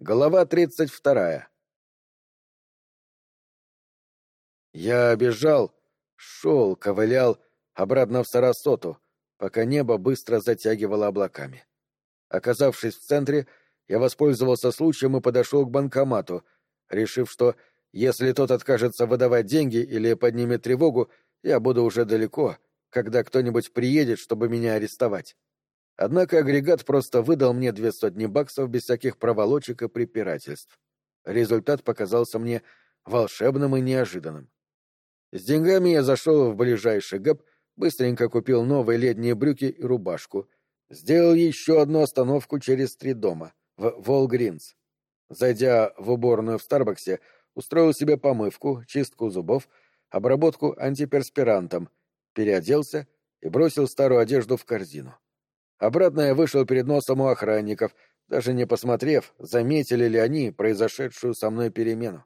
Глава тридцать вторая. Я бежал, шел, ковылял обратно в Сарасоту, пока небо быстро затягивало облаками. Оказавшись в центре, я воспользовался случаем и подошел к банкомату, решив, что если тот откажется выдавать деньги или поднимет тревогу, я буду уже далеко, когда кто-нибудь приедет, чтобы меня арестовать. Однако агрегат просто выдал мне две сотни баксов без всяких проволочек и препирательств. Результат показался мне волшебным и неожиданным. С деньгами я зашел в ближайший ГЭП, быстренько купил новые летние брюки и рубашку. Сделал еще одну остановку через три дома, в Волгринс. Зайдя в уборную в Старбаксе, устроил себе помывку, чистку зубов, обработку антиперспирантом, переоделся и бросил старую одежду в корзину. Обратно я вышел перед носом у охранников, даже не посмотрев, заметили ли они произошедшую со мной перемену.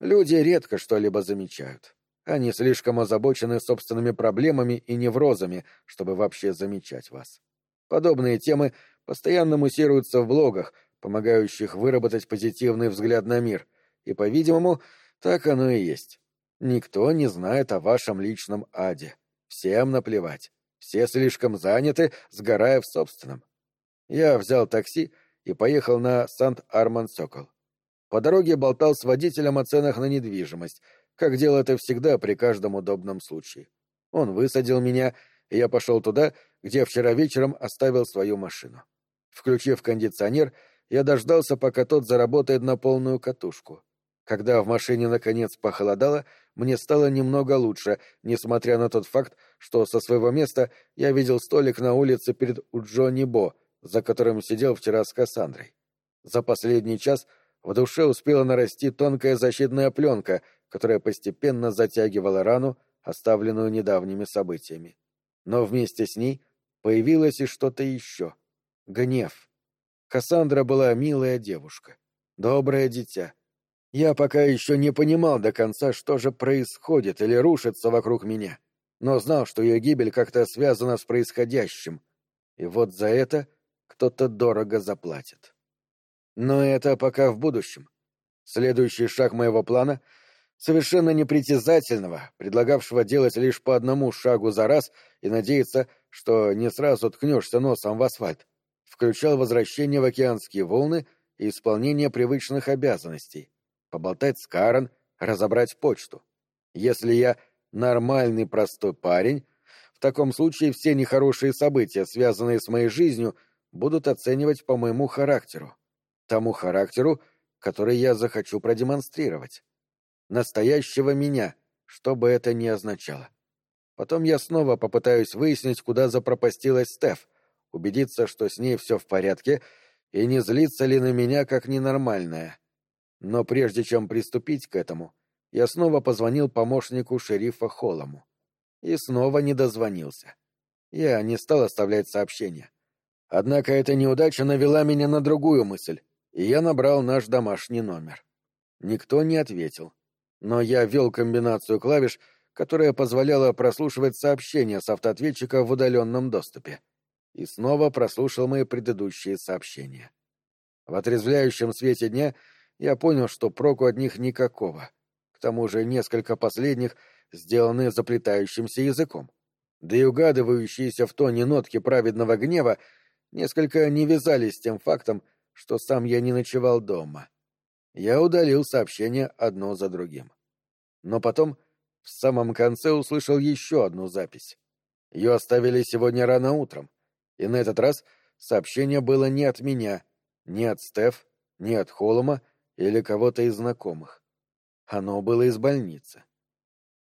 Люди редко что-либо замечают. Они слишком озабочены собственными проблемами и неврозами, чтобы вообще замечать вас. Подобные темы постоянно муссируются в блогах, помогающих выработать позитивный взгляд на мир, и, по-видимому, так оно и есть. Никто не знает о вашем личном аде. Всем наплевать. Все слишком заняты, сгорая в собственном. Я взял такси и поехал на Сант-Арман-Сокол. По дороге болтал с водителем о ценах на недвижимость, как делал это всегда при каждом удобном случае. Он высадил меня, и я пошел туда, где вчера вечером оставил свою машину. Включив кондиционер, я дождался, пока тот заработает на полную катушку. Когда в машине наконец похолодало, мне стало немного лучше, несмотря на тот факт, что со своего места я видел столик на улице перед Уджони Бо, за которым сидел вчера с Кассандрой. За последний час в душе успела нарасти тонкая защитная пленка, которая постепенно затягивала рану, оставленную недавними событиями. Но вместе с ней появилось и что-то еще. Гнев. Кассандра была милая девушка, доброе дитя — я пока еще не понимал до конца, что же происходит или рушится вокруг меня, но знал, что ее гибель как-то связана с происходящим, и вот за это кто-то дорого заплатит. Но это пока в будущем. Следующий шаг моего плана, совершенно непритязательного, предлагавшего делать лишь по одному шагу за раз и надеяться, что не сразу ткнешься носом в асфальт, включал возвращение в океанские волны и исполнение привычных обязанностей — поболтать с Карен, разобрать почту. Если я нормальный простой парень, в таком случае все нехорошие события, связанные с моей жизнью, будут оценивать по моему характеру. Тому характеру, который я захочу продемонстрировать. Настоящего меня, что бы это ни означало. Потом я снова попытаюсь выяснить, куда запропастилась Стеф, убедиться, что с ней все в порядке, и не злится ли на меня как ненормальная. Но прежде чем приступить к этому, я снова позвонил помощнику шерифа Холлому. И снова не дозвонился. Я не стал оставлять сообщения. Однако эта неудача навела меня на другую мысль, и я набрал наш домашний номер. Никто не ответил. Но я ввел комбинацию клавиш, которая позволяла прослушивать сообщения с автоответчика в удаленном доступе. И снова прослушал мои предыдущие сообщения. В отрезвляющем свете дня — я понял, что проку от них никакого. К тому же несколько последних сделаны заплетающимся языком. Да и угадывающиеся в тоне нотки праведного гнева несколько не вязались с тем фактом, что сам я не ночевал дома. Я удалил сообщения одно за другим. Но потом, в самом конце, услышал еще одну запись. Ее оставили сегодня рано утром, и на этот раз сообщение было не от меня, не от Стеф, не от Холома, или кого-то из знакомых. Оно было из больницы.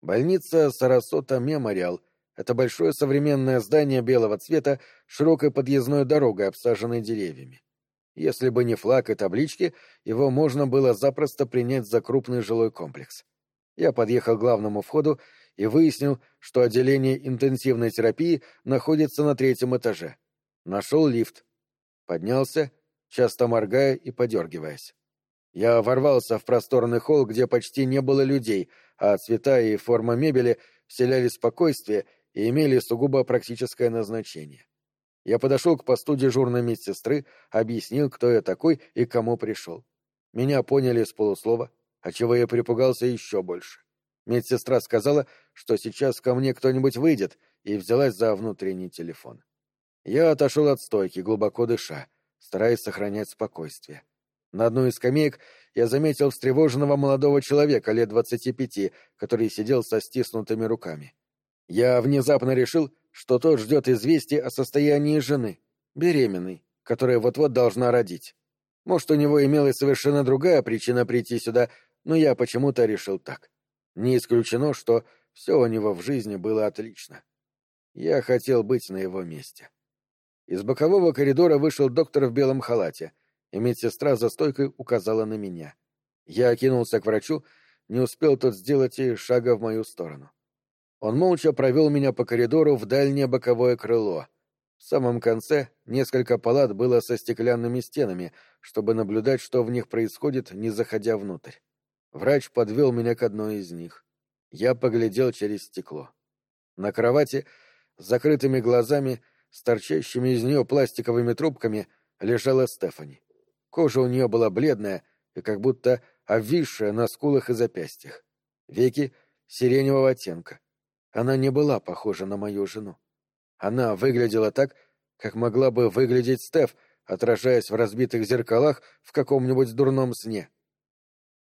Больница Сарасота Мемориал — это большое современное здание белого цвета широкой подъездной дорогой, обсаженной деревьями. Если бы не флаг и таблички, его можно было запросто принять за крупный жилой комплекс. Я подъехал к главному входу и выяснил, что отделение интенсивной терапии находится на третьем этаже. Нашел лифт. Поднялся, часто моргая и подергиваясь. Я ворвался в просторный холл, где почти не было людей, а цвета и форма мебели вселяли спокойствие и имели сугубо практическое назначение. Я подошел к посту дежурной медсестры, объяснил, кто я такой и кому пришел. Меня поняли с полуслова, отчего я припугался еще больше. Медсестра сказала, что сейчас ко мне кто-нибудь выйдет, и взялась за внутренний телефон. Я отошел от стойки, глубоко дыша, стараясь сохранять спокойствие. На одной из скамеек я заметил встревоженного молодого человека лет двадцати пяти, который сидел со стиснутыми руками. Я внезапно решил, что тот ждет известия о состоянии жены, беременной, которая вот-вот должна родить. Может, у него имелась совершенно другая причина прийти сюда, но я почему-то решил так. Не исключено, что все у него в жизни было отлично. Я хотел быть на его месте. Из бокового коридора вышел доктор в белом халате, и медсестра за стойкой указала на меня. Я кинулся к врачу, не успел тот сделать и шага в мою сторону. Он молча провел меня по коридору в дальнее боковое крыло. В самом конце несколько палат было со стеклянными стенами, чтобы наблюдать, что в них происходит, не заходя внутрь. Врач подвел меня к одной из них. Я поглядел через стекло. На кровати, с закрытыми глазами, с торчащими из нее пластиковыми трубками, лежала Стефани. Кожа у нее была бледная и как будто обвисшая на скулах и запястьях. Веки сиреневого оттенка. Она не была похожа на мою жену. Она выглядела так, как могла бы выглядеть Стеф, отражаясь в разбитых зеркалах в каком-нибудь дурном сне.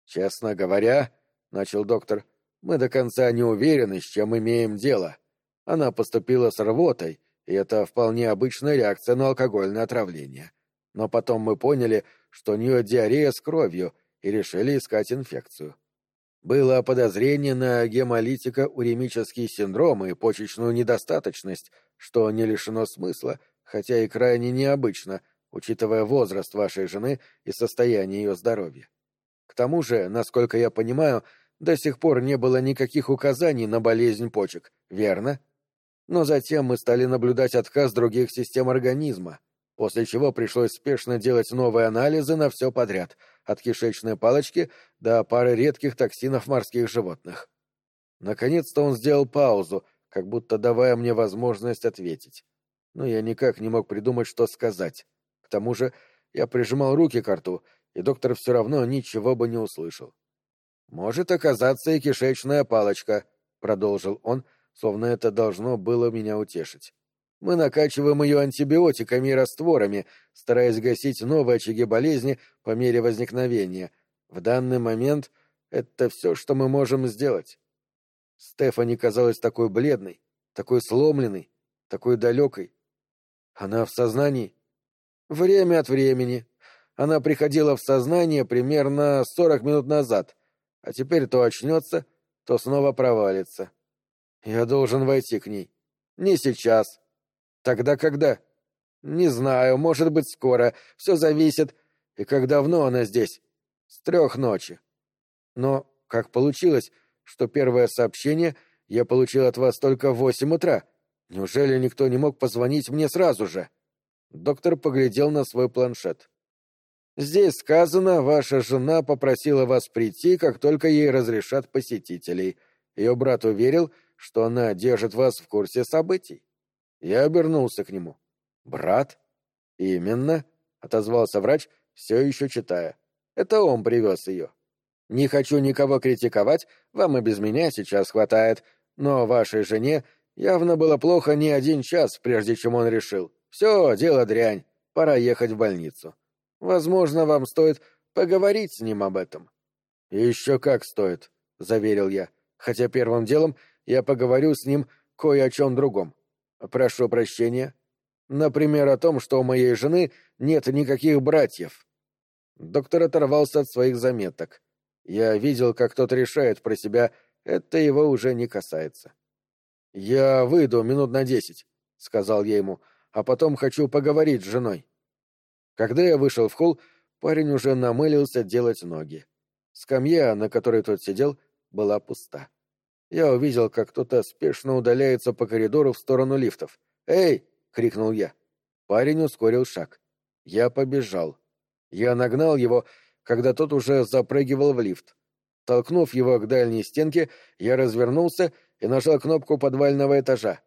«Честно говоря, — начал доктор, — мы до конца не уверены, с чем имеем дело. Она поступила с рвотой, и это вполне обычная реакция на алкогольное отравление. Но потом мы поняли, что у нее диарея с кровью, и решили искать инфекцию. Было подозрение на гемолитико-уремический синдром и почечную недостаточность, что не лишено смысла, хотя и крайне необычно, учитывая возраст вашей жены и состояние ее здоровья. К тому же, насколько я понимаю, до сих пор не было никаких указаний на болезнь почек, верно? Но затем мы стали наблюдать отказ других систем организма, после чего пришлось спешно делать новые анализы на все подряд — от кишечной палочки до пары редких токсинов морских животных. Наконец-то он сделал паузу, как будто давая мне возможность ответить. Но я никак не мог придумать, что сказать. К тому же я прижимал руки к рту, и доктор все равно ничего бы не услышал. «Может оказаться и кишечная палочка», — продолжил он, словно это должно было меня утешить. Мы накачиваем ее антибиотиками и растворами, стараясь гасить новые очаги болезни по мере возникновения. В данный момент это все, что мы можем сделать. Стефани казалась такой бледной, такой сломленной, такой далекой. Она в сознании? Время от времени. Она приходила в сознание примерно сорок минут назад, а теперь то очнется, то снова провалится. Я должен войти к ней. Не сейчас, Тогда когда? Не знаю, может быть, скоро. Все зависит. И как давно она здесь? С трех ночи. Но как получилось, что первое сообщение я получил от вас только в восемь утра? Неужели никто не мог позвонить мне сразу же? Доктор поглядел на свой планшет. Здесь сказано, ваша жена попросила вас прийти, как только ей разрешат посетителей. Ее брат уверил, что она держит вас в курсе событий. Я обернулся к нему. «Брат?» «Именно», — отозвался врач, все еще читая. «Это он привез ее. Не хочу никого критиковать, вам и без меня сейчас хватает, но вашей жене явно было плохо не один час, прежде чем он решил. Все, дело дрянь, пора ехать в больницу. Возможно, вам стоит поговорить с ним об этом». «Еще как стоит», — заверил я, хотя первым делом я поговорю с ним кое о чем другом. Прошу прощения. Например, о том, что у моей жены нет никаких братьев. Доктор оторвался от своих заметок. Я видел, как тот решает про себя, это его уже не касается. «Я выйду минут на десять», — сказал я ему, — «а потом хочу поговорить с женой». Когда я вышел в холл, парень уже намылился делать ноги. Скамья, на которой тот сидел, была пуста я увидел, как кто-то спешно удаляется по коридору в сторону лифтов. «Эй!» — крикнул я. Парень ускорил шаг. Я побежал. Я нагнал его, когда тот уже запрыгивал в лифт. Толкнув его к дальней стенке, я развернулся и нажал кнопку подвального этажа.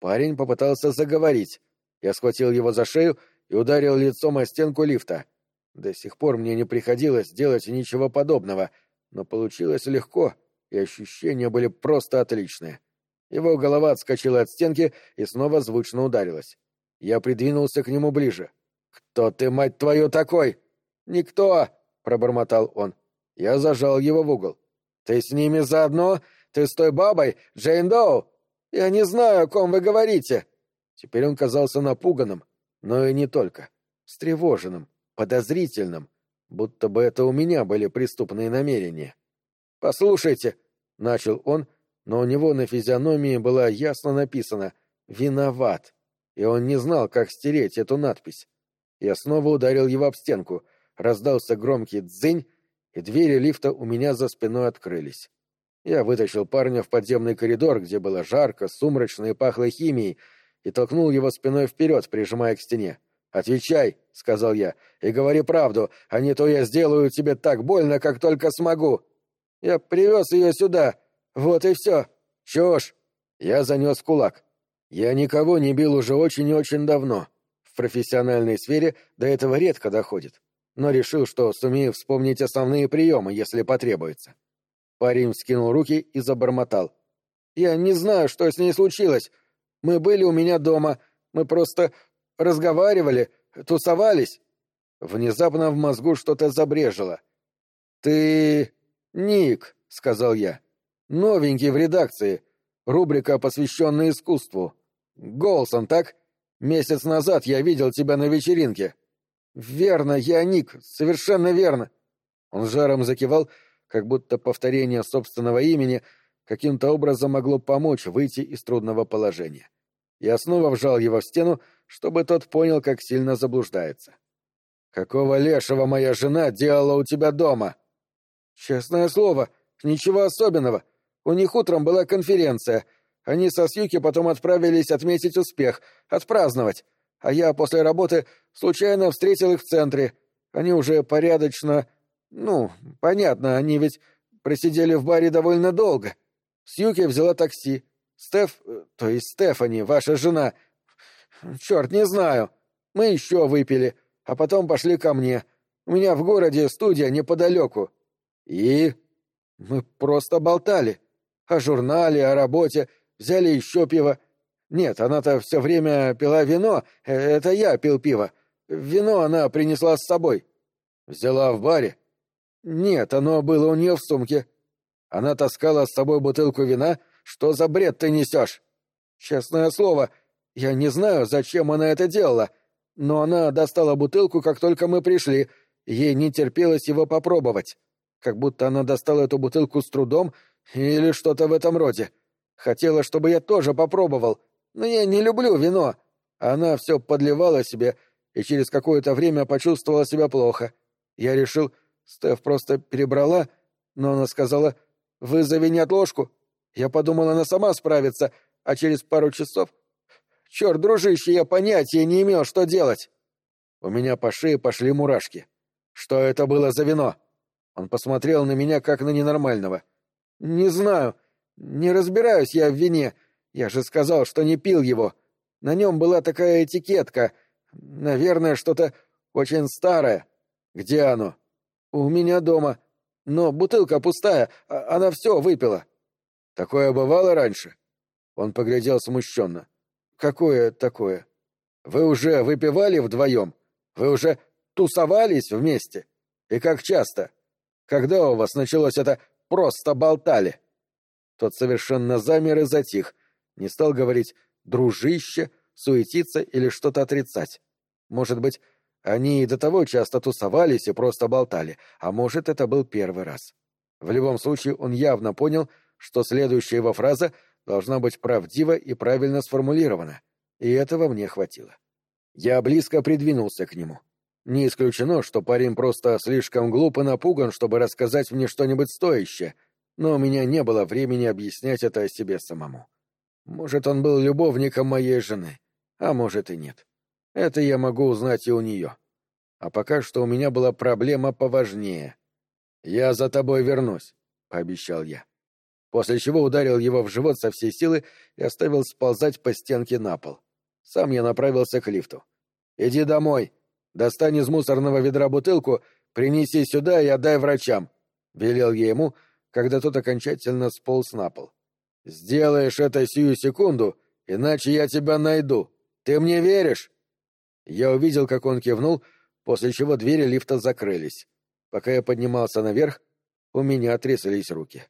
Парень попытался заговорить. Я схватил его за шею и ударил лицом о стенку лифта. До сих пор мне не приходилось делать ничего подобного, но получилось легко, и ощущения были просто отличные. Его голова отскочила от стенки и снова звучно ударилась. Я придвинулся к нему ближе. «Кто ты, мать твою, такой?» «Никто!» — пробормотал он. Я зажал его в угол. «Ты с ними заодно? Ты с той бабой, Джейн Доу? Я не знаю, о ком вы говорите!» Теперь он казался напуганным, но и не только. Встревоженным, подозрительным, будто бы это у меня были преступные намерения. «Послушайте», — начал он, но у него на физиономии было ясно написано «Виноват», и он не знал, как стереть эту надпись. Я снова ударил его об стенку, раздался громкий дзынь, и двери лифта у меня за спиной открылись. Я вытащил парня в подземный коридор, где было жарко, сумрачно и пахло химией, и толкнул его спиной вперед, прижимая к стене. «Отвечай», — сказал я, — «и говори правду, а не то я сделаю тебе так больно, как только смогу». «Я привез ее сюда. Вот и все. Чушь!» Я занес кулак. Я никого не бил уже очень и очень давно. В профессиональной сфере до этого редко доходит. Но решил, что сумею вспомнить основные приемы, если потребуется. Парень вскинул руки и забормотал. «Я не знаю, что с ней случилось. Мы были у меня дома. Мы просто разговаривали, тусовались». Внезапно в мозгу что-то забрежило. «Ты... Ник», — сказал я. «Новенький в редакции. Рубрика, посвященная искусству. Голсон, так? Месяц назад я видел тебя на вечеринке». «Верно, я Ник, совершенно верно». Он жаром закивал, как будто повторение собственного имени каким-то образом могло помочь выйти из трудного положения. Я снова вжал его в стену, чтобы тот понял, как сильно заблуждается. «Какого лешего моя жена делала у тебя дома?» «Честное слово, ничего особенного. У них утром была конференция. Они со Сьюки потом отправились отметить успех, отпраздновать. А я после работы случайно встретил их в центре. Они уже порядочно ну, понятно, они ведь просидели в баре довольно долго. Сьюки взяла такси. Стеф, э, то есть Стефани, ваша жена. Черт, не знаю. Мы еще выпили, а потом пошли ко мне. У меня в городе студия неподалеку. И мы просто болтали. О журнале, о работе, взяли еще пиво. Нет, она-то все время пила вино, э, это я пил пиво. Вино она принесла с собой. Взяла в баре. «Нет, оно было у нее в сумке. Она таскала с собой бутылку вина. Что за бред ты несешь?» «Честное слово, я не знаю, зачем она это делала, но она достала бутылку, как только мы пришли. Ей не терпелось его попробовать. Как будто она достала эту бутылку с трудом или что-то в этом роде. Хотела, чтобы я тоже попробовал, но я не люблю вино. Она все подливала себе и через какое-то время почувствовала себя плохо. Я решил, Стеф просто перебрала, но она сказала «Вызови неотложку». Я подумал, она сама справится, а через пару часов... Черт, дружище, я понятия не имел, что делать. У меня по шее пошли мурашки. Что это было за вино? Он посмотрел на меня, как на ненормального. «Не знаю. Не разбираюсь я в вине. Я же сказал, что не пил его. На нем была такая этикетка. Наверное, что-то очень старое. Где оно?» «У меня дома. Но бутылка пустая, а она все выпила». «Такое бывало раньше?» Он поглядел смущенно. «Какое такое? Вы уже выпивали вдвоем? Вы уже тусовались вместе? И как часто? Когда у вас началось это «просто болтали»?» Тот совершенно замер и затих, не стал говорить «дружище», суетиться или что-то отрицать. Может быть, они и до того часто тусовались и просто болтали, а может, это был первый раз. В любом случае, он явно понял, что следующая его фраза должна быть правдива и правильно сформулирована, и этого мне хватило. Я близко придвинулся к нему. Не исключено, что парень просто слишком глуп и напуган, чтобы рассказать мне что-нибудь стоящее, но у меня не было времени объяснять это о себе самому. Может, он был любовником моей жены, а может и нет. Это я могу узнать и у нее. А пока что у меня была проблема поважнее. «Я за тобой вернусь», — пообещал я. После чего ударил его в живот со всей силы и оставил сползать по стенке на пол. Сам я направился к лифту. «Иди домой. Достань из мусорного ведра бутылку, принеси сюда и отдай врачам», — велел я ему, когда тот окончательно сполз на пол. «Сделаешь это сию секунду, иначе я тебя найду. Ты мне веришь?» Я увидел, как он кивнул, после чего двери лифта закрылись. Пока я поднимался наверх, у меня тряслись руки.